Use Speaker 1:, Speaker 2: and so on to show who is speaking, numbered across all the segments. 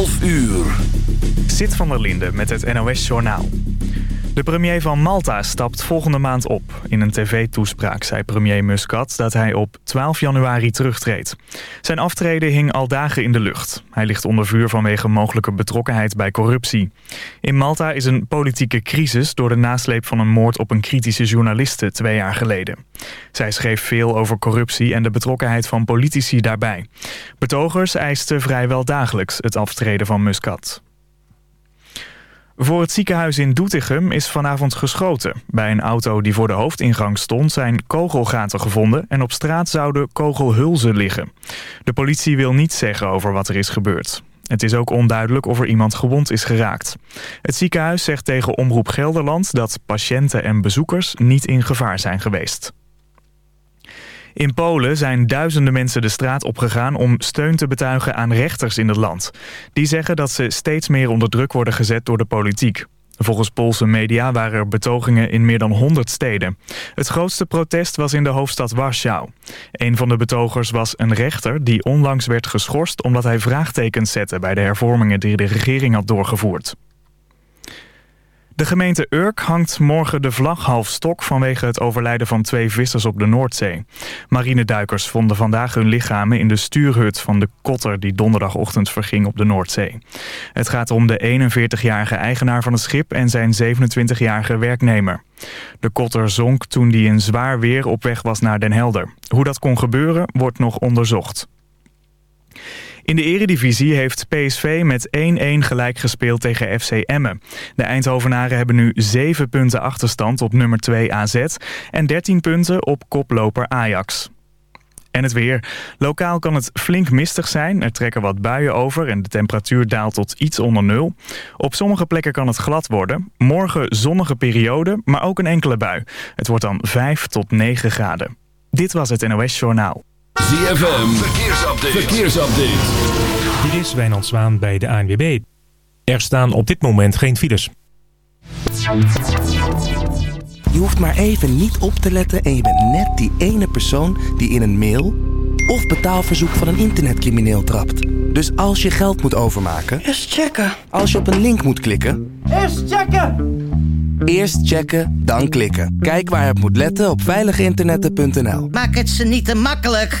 Speaker 1: 12 uur.
Speaker 2: Zit van der Linde met het NOS-journaal. De premier van Malta stapt volgende maand op. In een tv-toespraak zei premier Muscat dat hij op 12 januari terugtreedt. Zijn aftreden hing al dagen in de lucht. Hij ligt onder vuur vanwege mogelijke betrokkenheid bij corruptie. In Malta is een politieke crisis door de nasleep van een moord op een kritische journaliste twee jaar geleden. Zij schreef veel over corruptie en de betrokkenheid van politici daarbij. Betogers eisten vrijwel dagelijks het aftreden van Muscat. Voor het ziekenhuis in Doetinchem is vanavond geschoten. Bij een auto die voor de hoofdingang stond zijn kogelgaten gevonden... en op straat zouden kogelhulzen liggen. De politie wil niets zeggen over wat er is gebeurd. Het is ook onduidelijk of er iemand gewond is geraakt. Het ziekenhuis zegt tegen Omroep Gelderland dat patiënten en bezoekers niet in gevaar zijn geweest. In Polen zijn duizenden mensen de straat opgegaan om steun te betuigen aan rechters in het land. Die zeggen dat ze steeds meer onder druk worden gezet door de politiek. Volgens Poolse media waren er betogingen in meer dan 100 steden. Het grootste protest was in de hoofdstad Warschau. Een van de betogers was een rechter die onlangs werd geschorst... omdat hij vraagtekens zette bij de hervormingen die de regering had doorgevoerd. De gemeente Urk hangt morgen de vlag half stok vanwege het overlijden van twee vissers op de Noordzee. Marineduikers vonden vandaag hun lichamen in de stuurhut van de kotter die donderdagochtend verging op de Noordzee. Het gaat om de 41-jarige eigenaar van het schip en zijn 27-jarige werknemer. De kotter zonk toen die in zwaar weer op weg was naar Den Helder. Hoe dat kon gebeuren wordt nog onderzocht. In de eredivisie heeft PSV met 1-1 gelijk gespeeld tegen FC Emmen. De Eindhovenaren hebben nu 7 punten achterstand op nummer 2 AZ... en 13 punten op koploper Ajax. En het weer. Lokaal kan het flink mistig zijn. Er trekken wat buien over en de temperatuur daalt tot iets onder nul. Op sommige plekken kan het glad worden. Morgen zonnige periode, maar ook een enkele bui. Het wordt dan 5 tot 9 graden. Dit was het NOS Journaal.
Speaker 1: ZFM, verkeersupdate. verkeersupdate.
Speaker 3: Dit is Wijnand Zwaan bij de ANWB. Er staan op dit moment geen files.
Speaker 4: Je hoeft maar even niet op te letten en je bent net die ene persoon die in een mail of betaalverzoek van een internetcrimineel trapt. Dus als je geld moet overmaken...
Speaker 5: Eerst checken.
Speaker 4: Als je op een link moet klikken...
Speaker 5: Eerst checken!
Speaker 4: Eerst checken, dan klikken. Kijk waar het moet letten op veiliginternetten.nl.
Speaker 5: Maak het ze niet te makkelijk.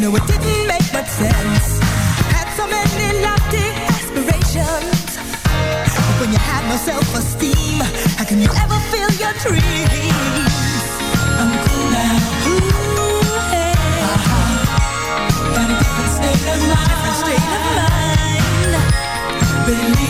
Speaker 6: Know it didn't make much sense. Had so many lofty aspirations. But when you have no self-esteem, how can you ever feel your dreams? I'm cool now. Ooh, hey. uh-huh. Got a different state of mind. State of mind. Believe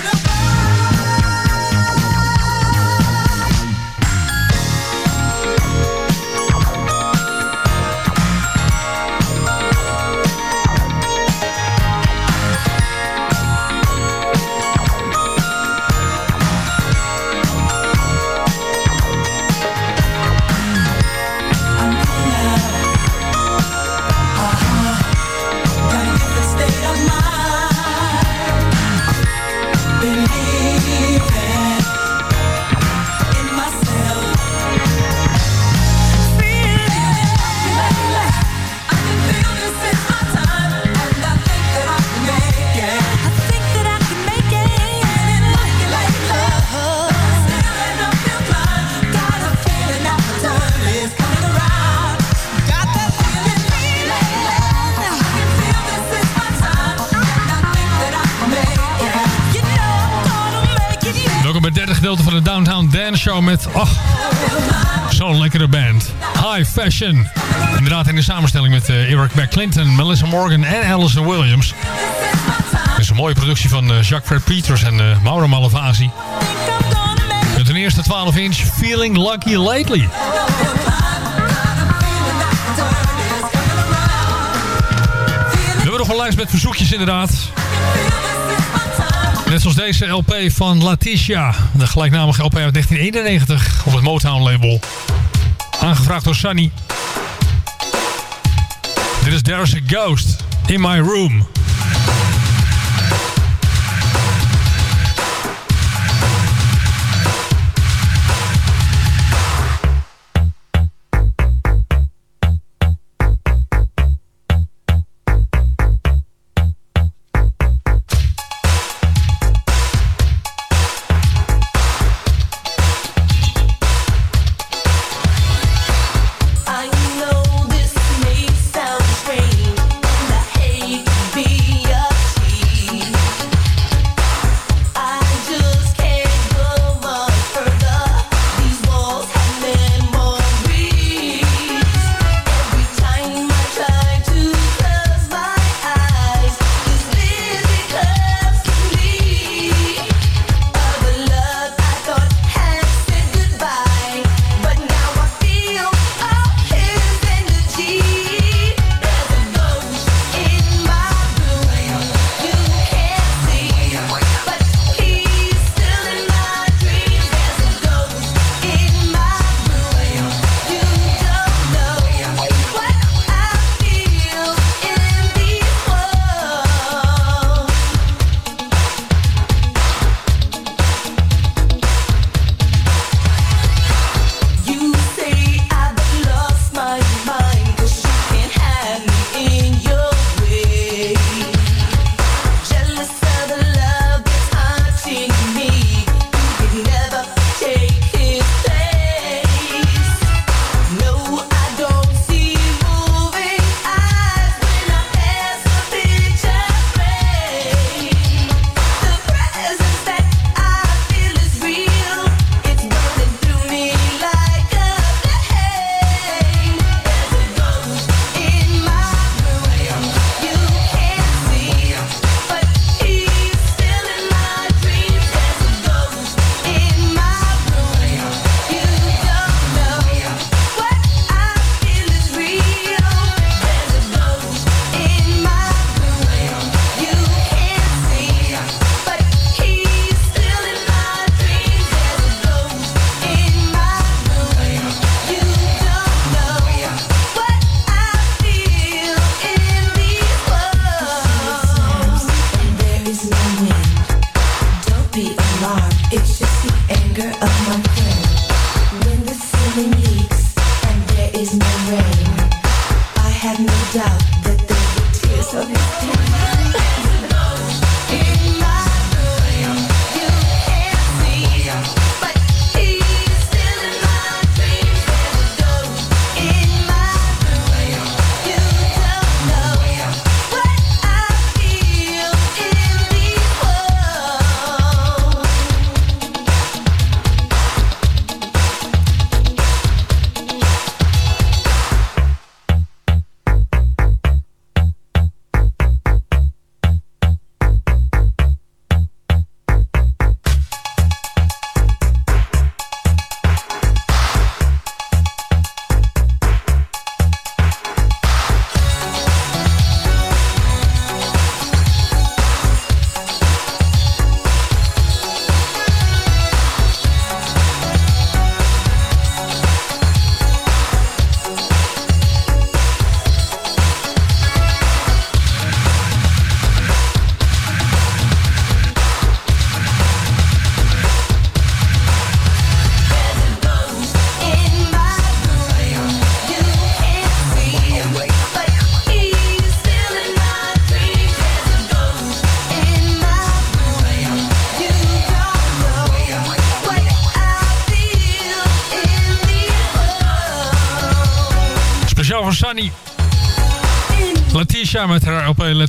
Speaker 7: show met oh, zo'n lekkere band. High Fashion. Inderdaad in de samenstelling met uh, Eric McClinton, Melissa Morgan en Alison Williams. Het is een mooie productie van uh, Jacques Fred Peters en uh, Mauro Malavasi. Met een eerste 12 inch Feeling Lucky Lately. We hebben nog een lijst met verzoekjes inderdaad. Net zoals deze LP van Letitia. De gelijknamige LP uit 1991 op het Motown label. Aangevraagd door Sunny. Dit is There's a Ghost in My Room.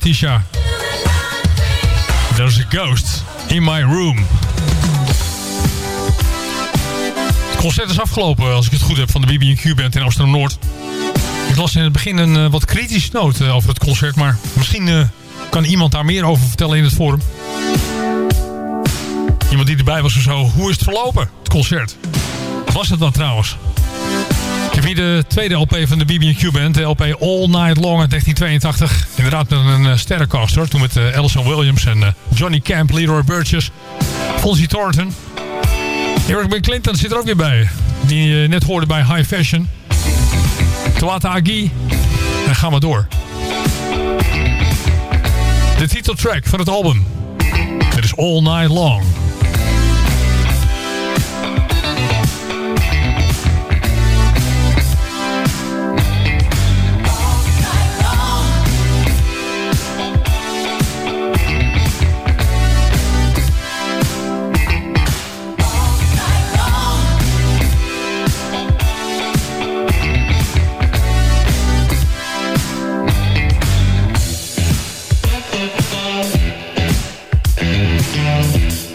Speaker 8: Letitia. There's a ghost in my room. Het concert is afgelopen, als ik het goed heb, van de BB&Q Band in Amsterdam-Noord. Ik las in het begin een uh, wat kritische noot uh, over het concert, maar misschien uh, kan iemand daar meer over vertellen in het forum. Iemand die erbij was of zo. Hoe is het verlopen, het concert? Was het dan trouwens? Hier de tweede LP van de BB&Q Band. De LP All Night Long uit 1982. Inderdaad met een uh, sterrencast hoor. Toen met uh, Alison Williams en uh, Johnny Camp, Leroy Burgess, Fonzie Thornton. Eric B. Clinton zit er ook weer bij. Die je net hoorde bij High Fashion. Toata Agi. En gaan we door. De titeltrack van het album. Het is All Night Long.
Speaker 9: Peace.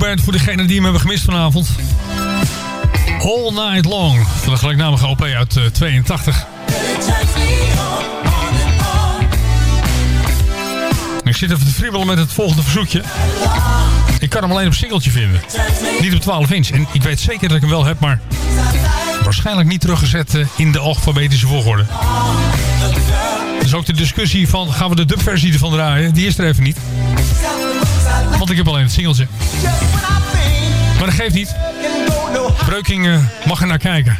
Speaker 9: Voor degenen die hem hebben gemist vanavond. All Night Long. Van de gelijknamige OP uit uh, 82. Ik zit even te fribbelen met het volgende verzoekje. Ik kan hem alleen op singeltje vinden. Niet op 12 inch. En ik weet zeker dat ik hem wel heb, maar... Waarschijnlijk niet teruggezet uh, in de alfabetische volgorde. Dus ook de discussie van gaan we de dubversie ervan draaien, die is er even niet. Want ik heb alleen het singeltje. Maar dat geeft niet. Breuking mag er naar kijken.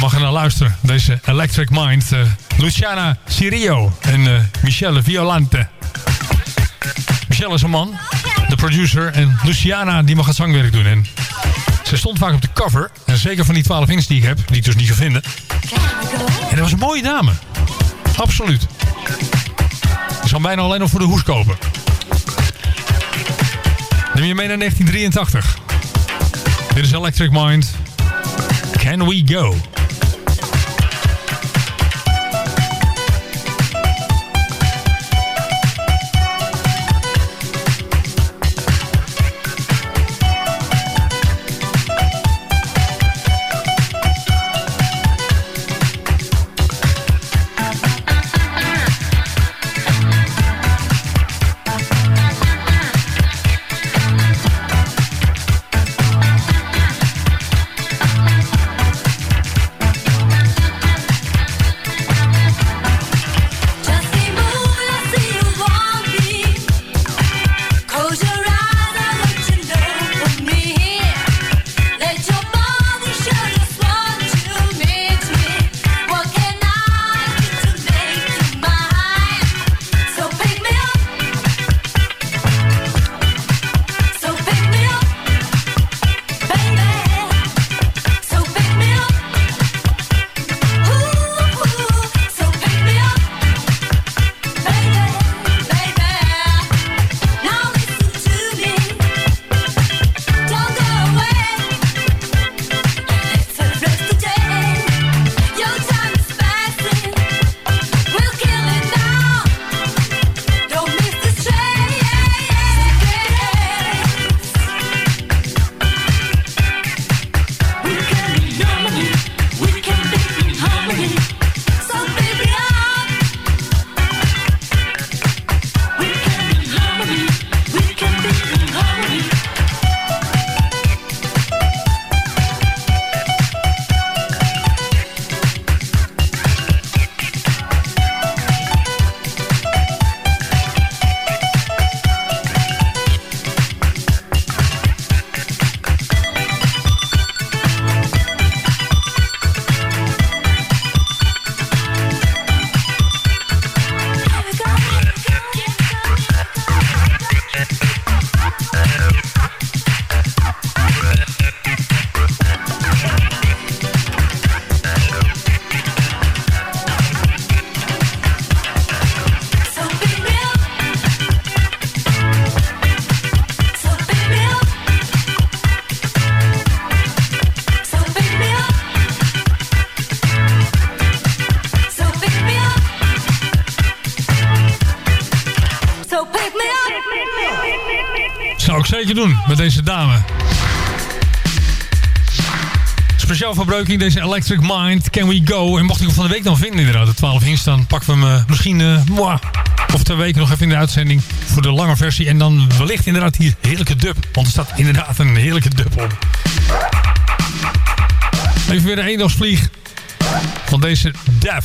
Speaker 9: Mag er naar luisteren. Deze Electric Mind. Uh, Luciana Cirio en uh, Michelle Violante. Michelle is een man, de producer. En Luciana die mag het zangwerk doen. En ze stond vaak op de cover. En zeker van die 12 inch die ik heb. Die ik dus niet kan vinden. En dat was een mooie dame. Absoluut. Ik zal bijna alleen nog voor de hoes kopen. Neem je mee naar 1983. Dit is Electric Mind. Can we go? Met deze dame. Speciaal verbruiking deze Electric Mind, Can We Go. En mocht ik hem van de week dan vinden inderdaad, de 12 inch, dan pakken we hem uh, misschien uh, of twee weken nog even in de uitzending voor de lange versie. En dan wellicht inderdaad hier heerlijke dub, want er staat inderdaad een heerlijke dub op. Even weer de eendagsvlieg van deze Dev.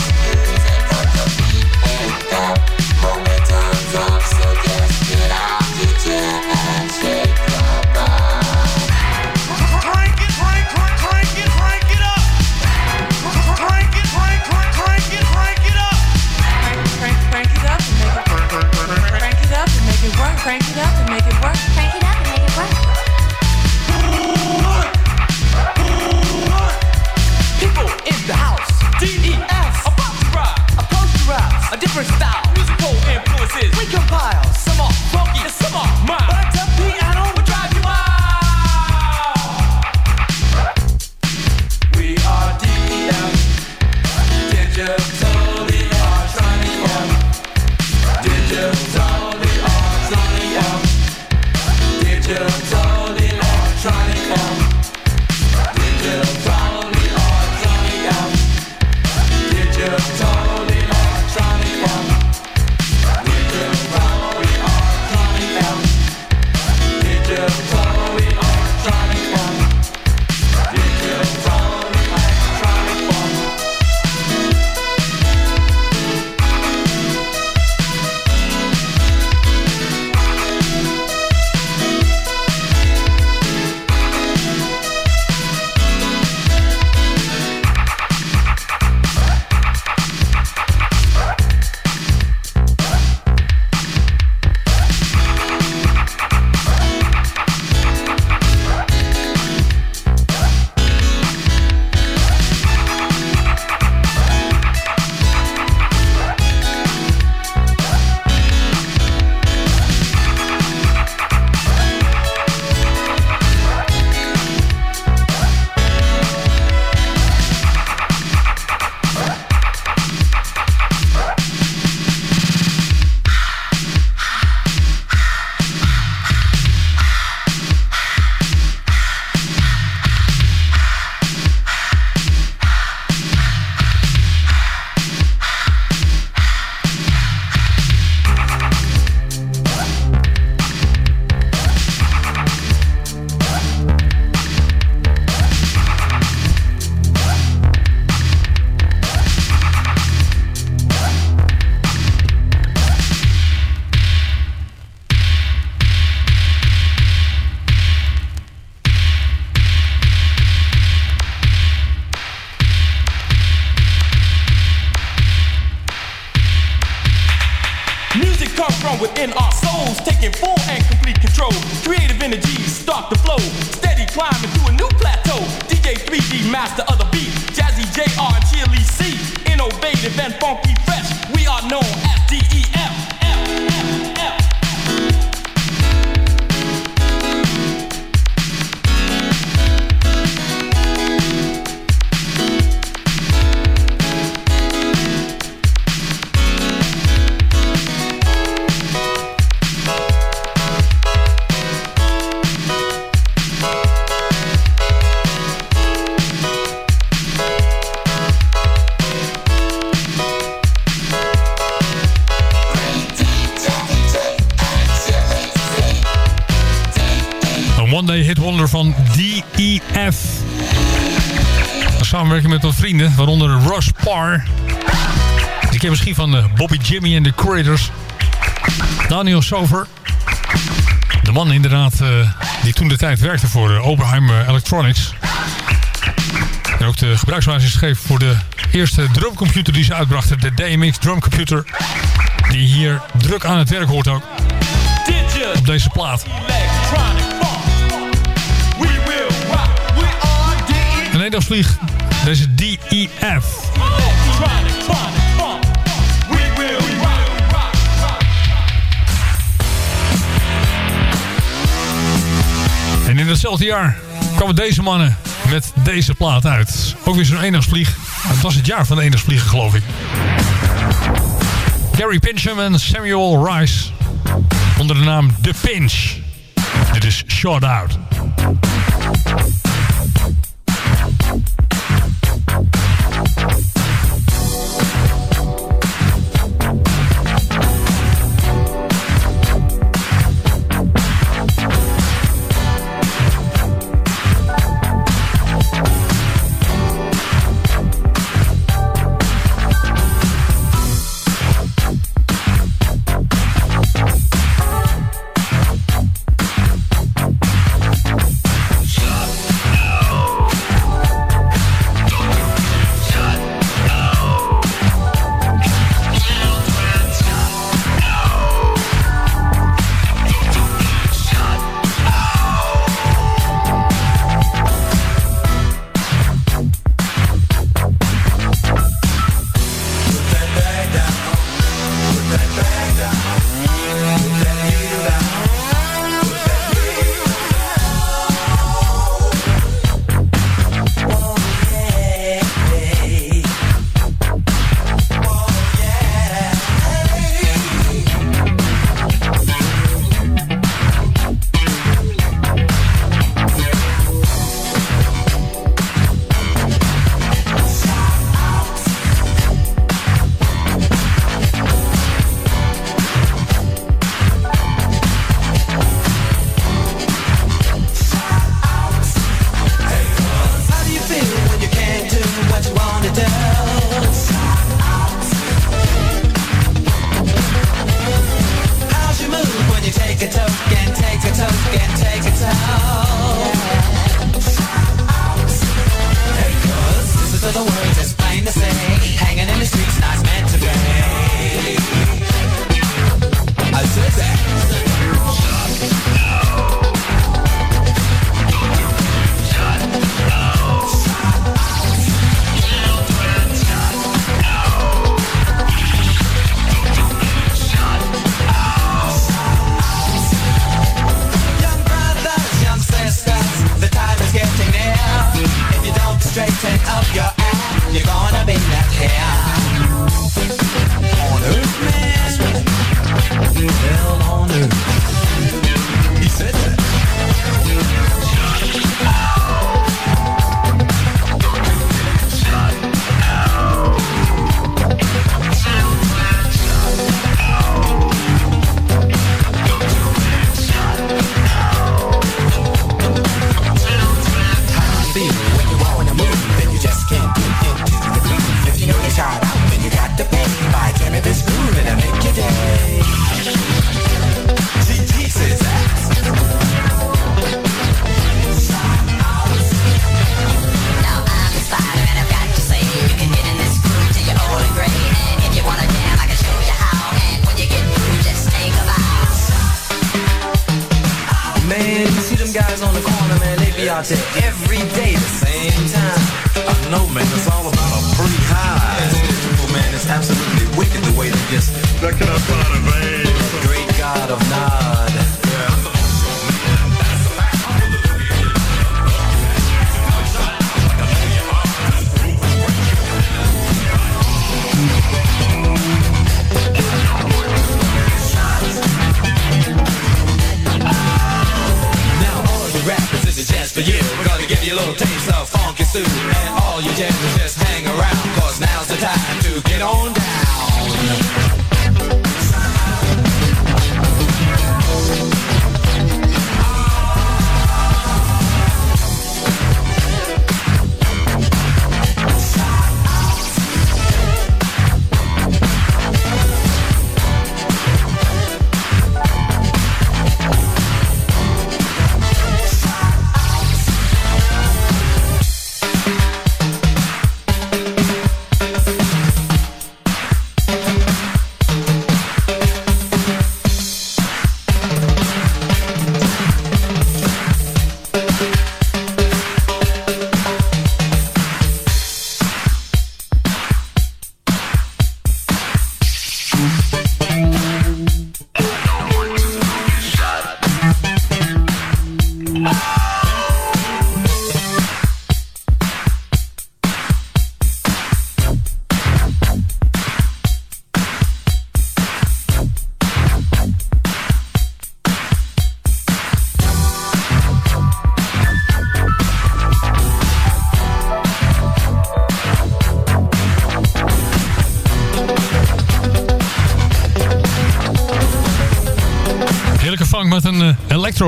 Speaker 10: Should in our souls, taking full and complete control. Creative energy start to flow, steady climbing to a new plateau. DJ 3D, master of the beat, Jazzy JR and Chili C, innovative and funky fresh. We are known as
Speaker 9: D. samenwerking met wat vrienden, waaronder Rush Parr. Die ken misschien van eh, Bobby Jimmy en de Creators. Daniel Sover. De man inderdaad eh, die toen de tijd werkte voor eh, Oberheim Electronics. En ook de gebruiksbasis schreef voor de eerste drumcomputer die ze uitbrachten. De DMX drumcomputer. Die hier druk aan het werk hoort ook. Op deze plaat. Een eendagsvlieg. Deze DEF. En in hetzelfde jaar kwamen deze mannen met deze plaat uit. Ook weer zo'n eendagsvlieg. Het was het jaar van de eendagsvliegen, geloof ik. Gary Pincham en Samuel Rice. Onder de naam The Pinch. Dit is Shot Out.
Speaker 11: just for you. We're gonna give you a little taste of funky soul. And all you jammers just hang around, cause now's the time to get on down.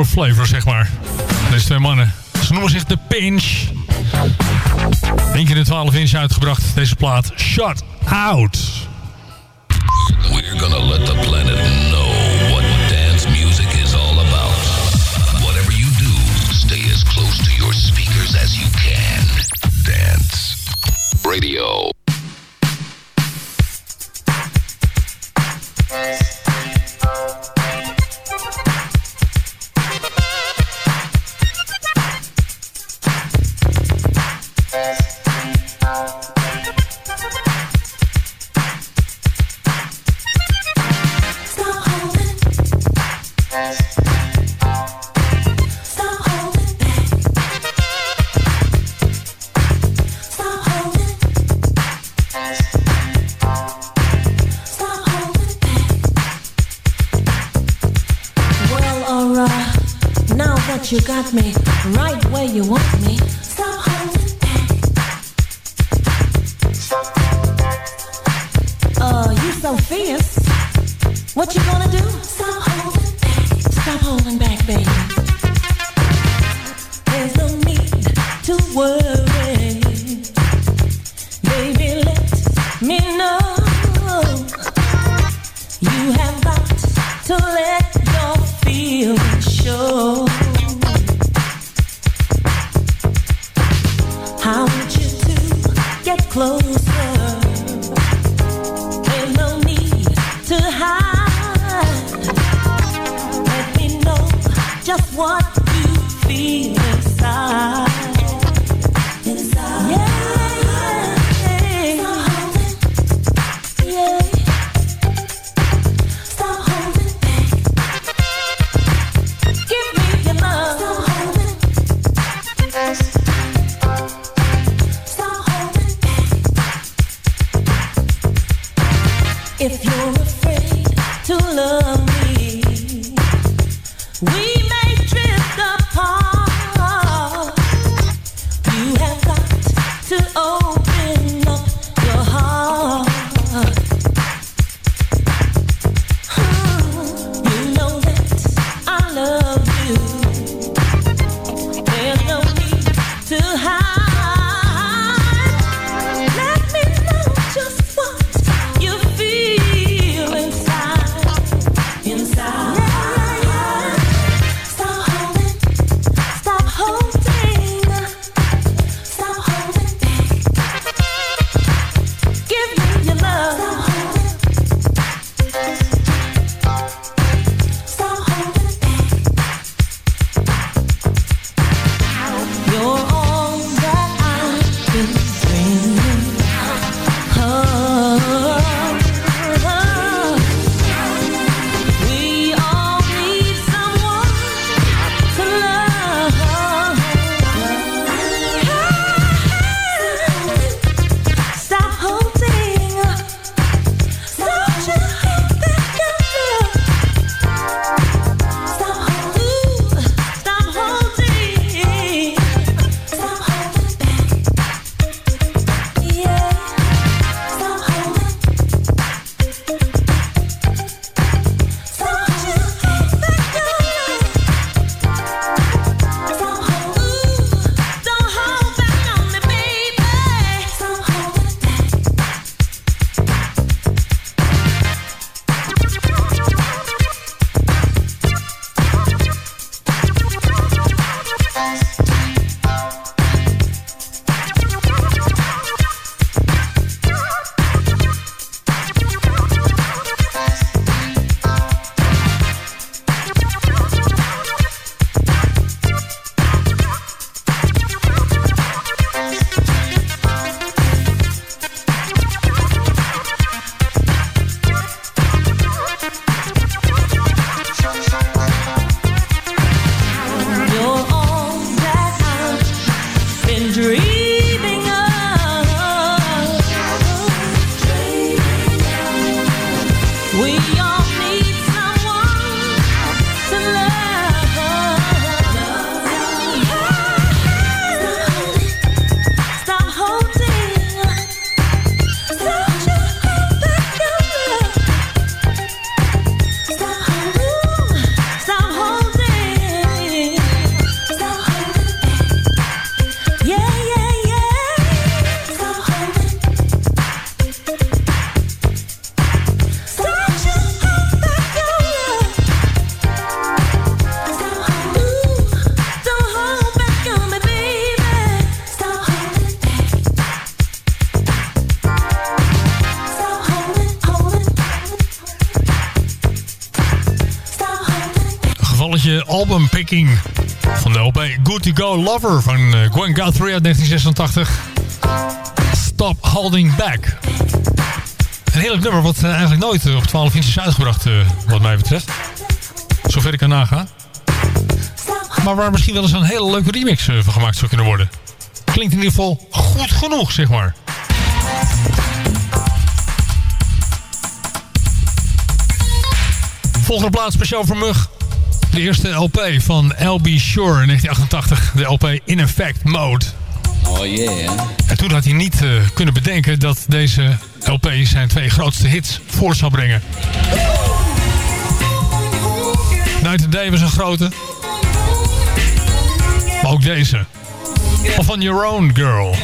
Speaker 12: flavor, zeg maar. Deze twee mannen. Ze noemen zich de Pinch. 1 keer de 12 inch uitgebracht, deze plaat. Shut Out.
Speaker 9: Lover van eh, Gwen Guthrie uit 1986. Stop Holding Back. Een heerlijk nummer wat eh, eigenlijk nooit eh, op 12 inch is uitgebracht, wat mij betreft. Zover ik kan nagaan. Maar waar misschien wel eens een hele leuke remix van gemaakt zou kunnen worden. Klinkt in ieder geval goed genoeg, zeg maar. Volgende plaats speciaal voor Mug. De eerste LP van LB Shore in 1988. De LP In Effect Mode.
Speaker 13: Oh yeah.
Speaker 9: En toen had hij niet eh, kunnen bedenken dat deze LP zijn twee grootste hits voort zou brengen. Night and Day was een grote. Maar ook deze. Of On Your Own Girl.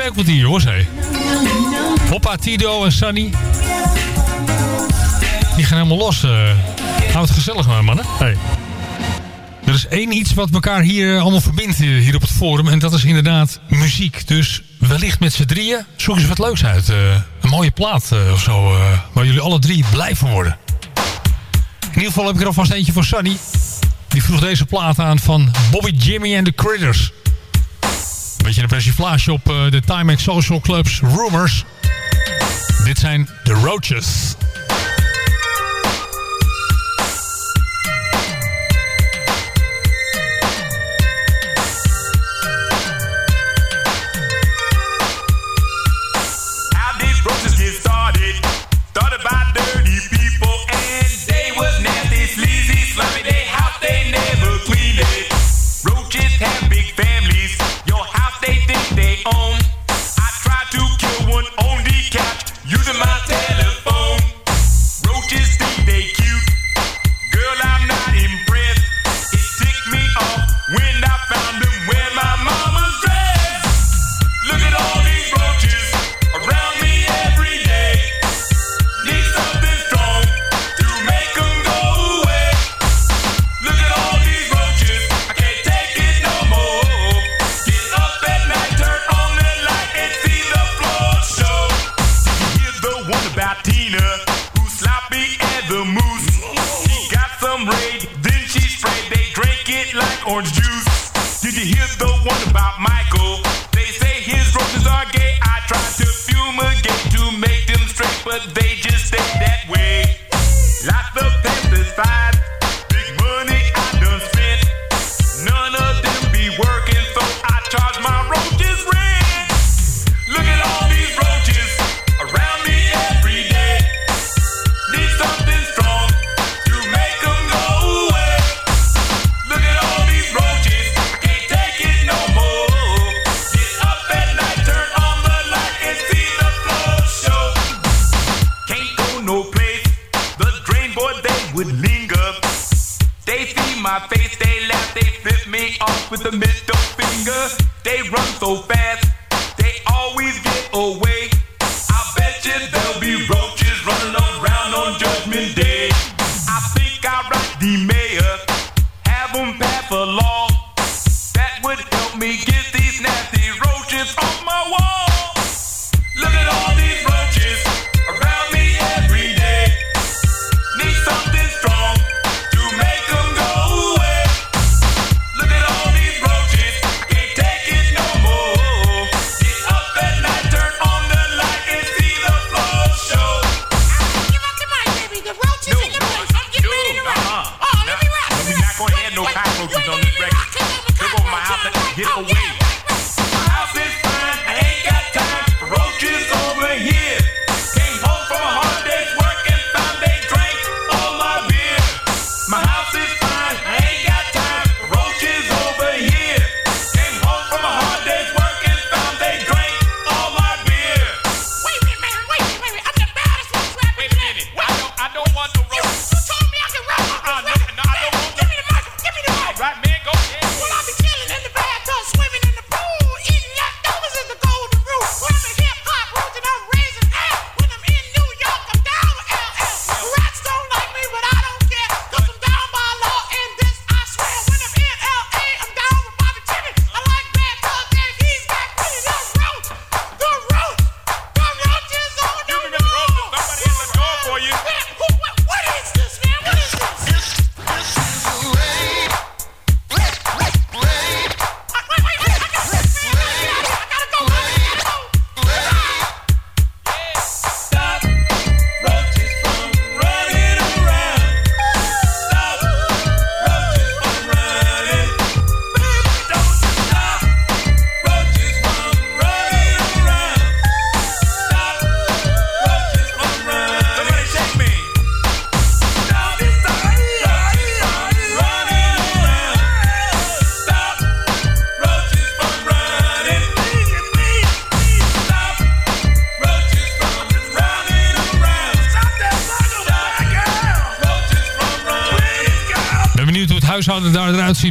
Speaker 9: Spekwartier, hoor, zei. Hoppa, Tido en Sunny. Die gaan helemaal los. Hou het gezellig maar, mannen. Hey. Er is één iets wat elkaar hier allemaal verbindt eh, hier op het forum. En dat is inderdaad muziek. Dus wellicht met z'n drieën zoeken ze wat leuks uit. Eh, een mooie plaat of zo. waar jullie alle drie blij van worden. In ieder geval heb ik er alvast eentje voor Sunny. Die vroeg deze plaat aan van Bobby Jimmy en the Critters. Beetje een persiflage op eh, de Timex Social Clubs Rumors. Dit zijn The Roaches.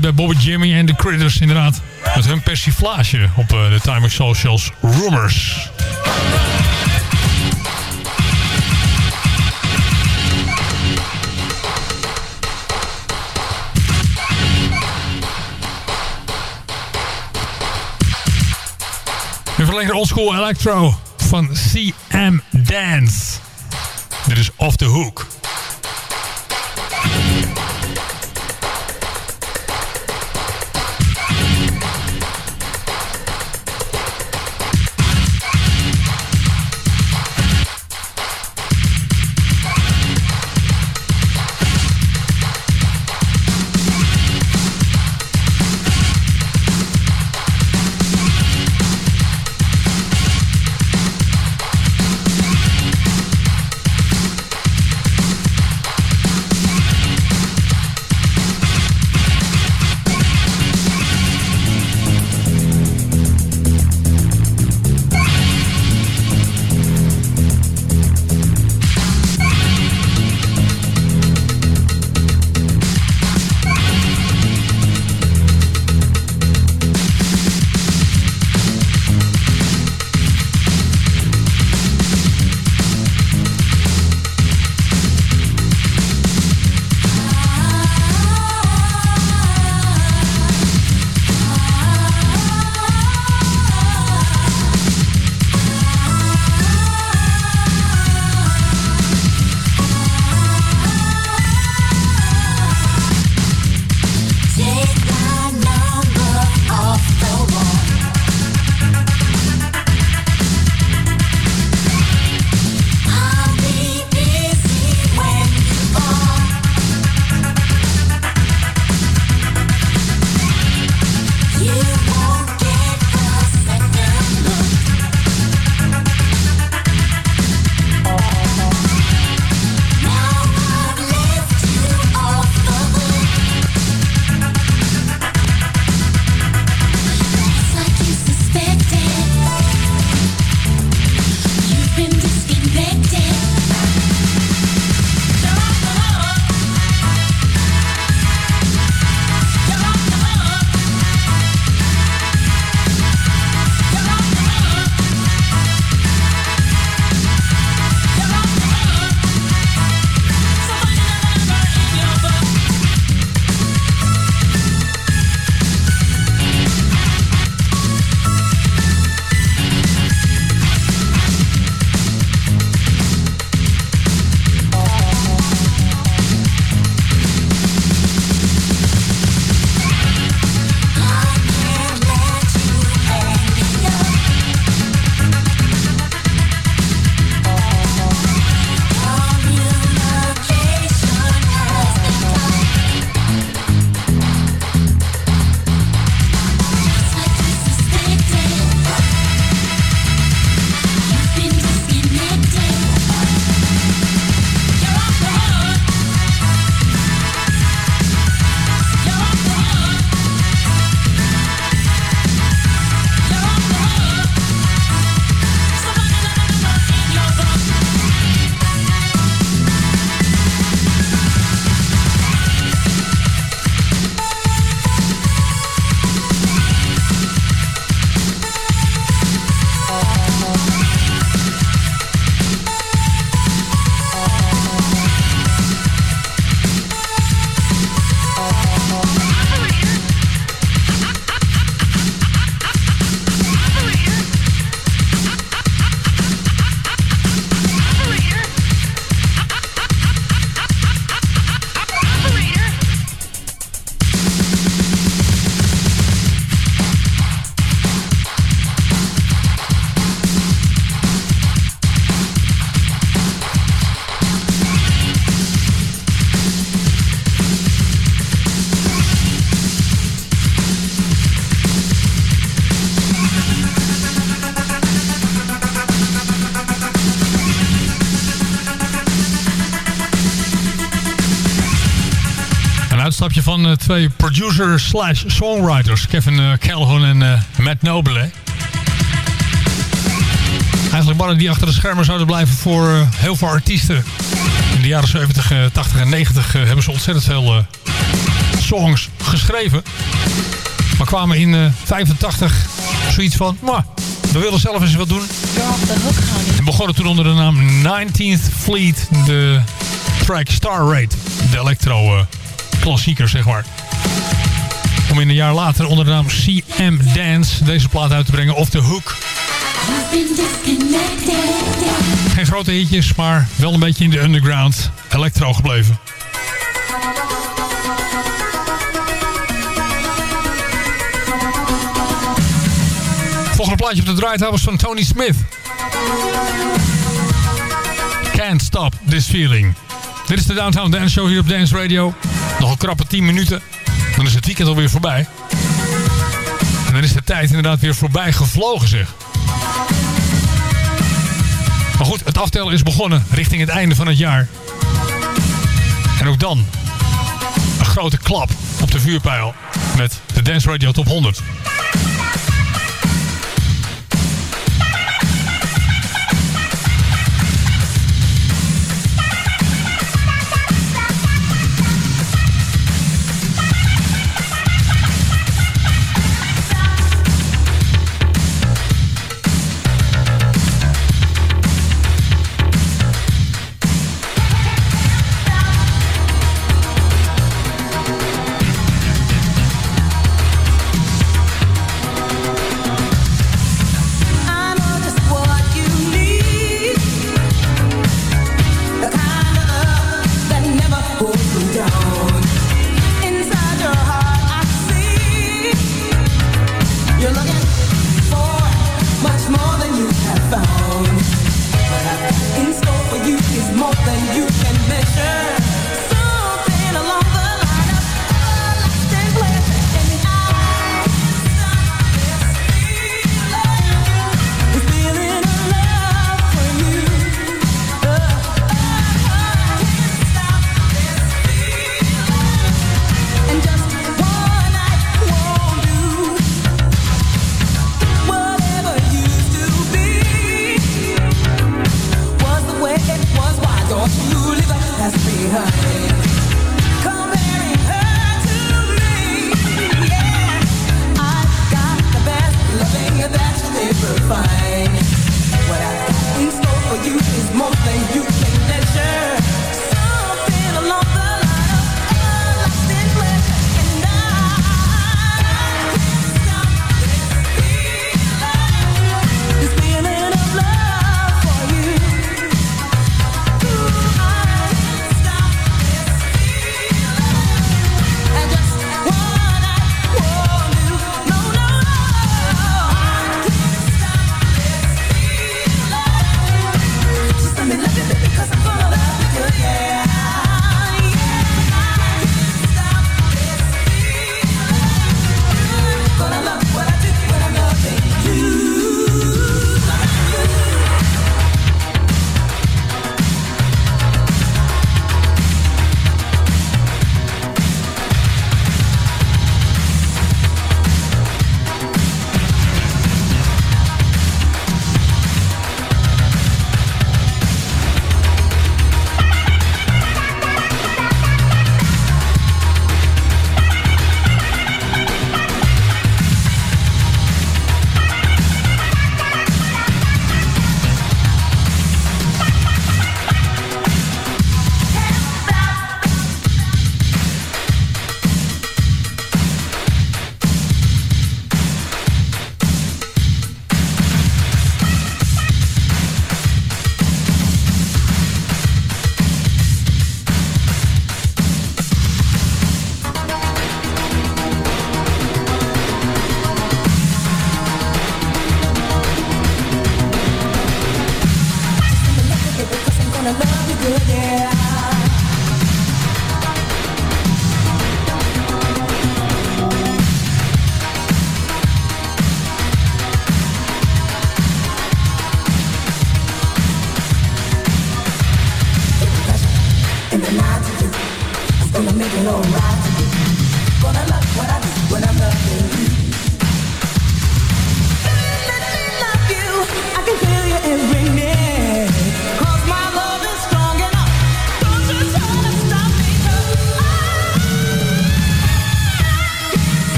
Speaker 9: bij Bobby Jimmy en de Critters inderdaad. Met hun persiflage op eh, de Time of Socials Rumors. Nu verlengde oldschool electro van CM Dance. Dit is Off The Hook.
Speaker 6: Uitstapje van eh, twee producers slash songwriters. Kevin eh, Calhoun en eh, Matt Noble. Eigenlijk mannen die achter de schermen zouden blijven voor heel veel artiesten. In de jaren 70, eh, 80 en 90 eh, hebben ze ontzettend veel songs geschreven. Maar kwamen in eh 85 zoiets van... "Mwah, we willen zelf eens wat doen. En begonnen toen onder de naam 19th Fleet. De track Star Raid. De electro klassieker, zeg maar. Om in een jaar later onder de naam CM Dance deze plaat uit te brengen. Of The Hook. Geen grote hitjes, maar wel een beetje in de underground electro gebleven. Volgende plaatje op de draaitafel was van Tony Smith. Can't stop this feeling. Dit is de Downtown Dance Show hier op Dance Radio. Nog een krappe 10 minuten. Dan is het weekend alweer voorbij. En dan is de tijd inderdaad weer voorbij gevlogen zeg. Maar goed, het aftellen is begonnen richting het einde van het jaar. En ook dan een grote klap op de vuurpijl met de Dance Radio Top 100.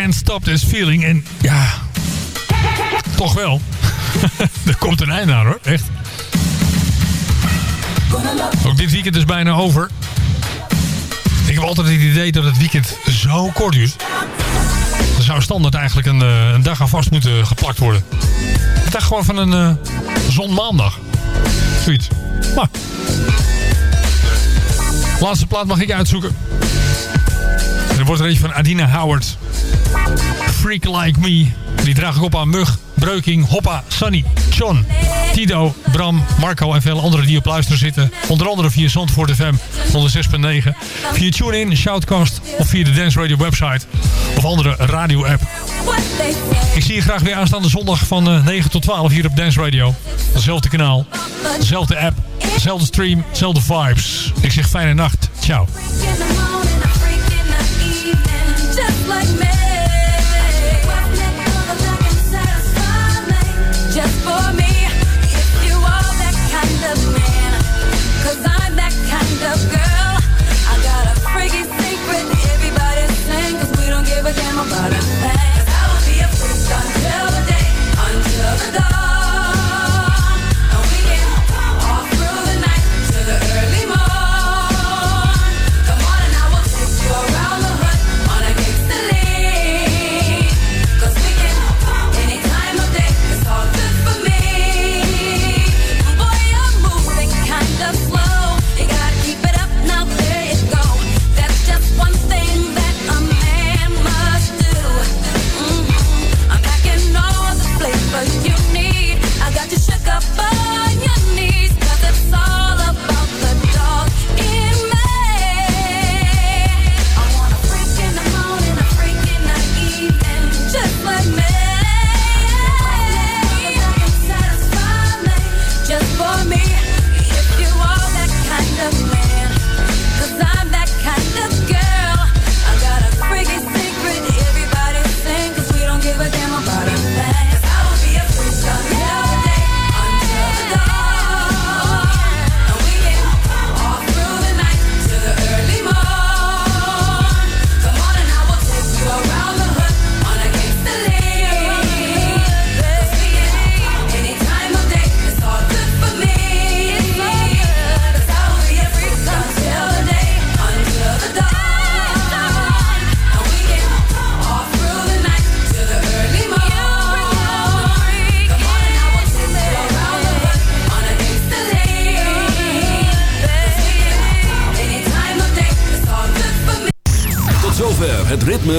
Speaker 14: Can't Stop This Feeling.
Speaker 7: En ja, toch wel. er komt een einde aan hoor, echt. Ook dit weekend is bijna over. Ik heb altijd het idee dat het weekend zo kort is. Er zou standaard eigenlijk een, eh, een dag aan vast moeten geplakt worden. Ik dacht gewoon van een uh, zonmaandag. Zoiets. Maar. Laatste plaat mag ik uitzoeken. En er wordt er eentje van Adina Howard. Freak Like Me. Die draag ik op aan Mug, Breuking, Hoppa, Sunny, John, Tido, Bram, Marco en veel anderen die op luisteren zitten. Onder andere via Zandvoort FM 106.9, via TuneIn, Shoutcast of via de Dance Radio website of andere radio-app. Ik zie je graag weer aanstaande zondag van eh, 9 tot 12 hier op Dance Radio. Hetzelfde kanaal, dezelfde app, dezelfde stream, dezelfde vibes. Ik zeg fijne nacht. Ciao.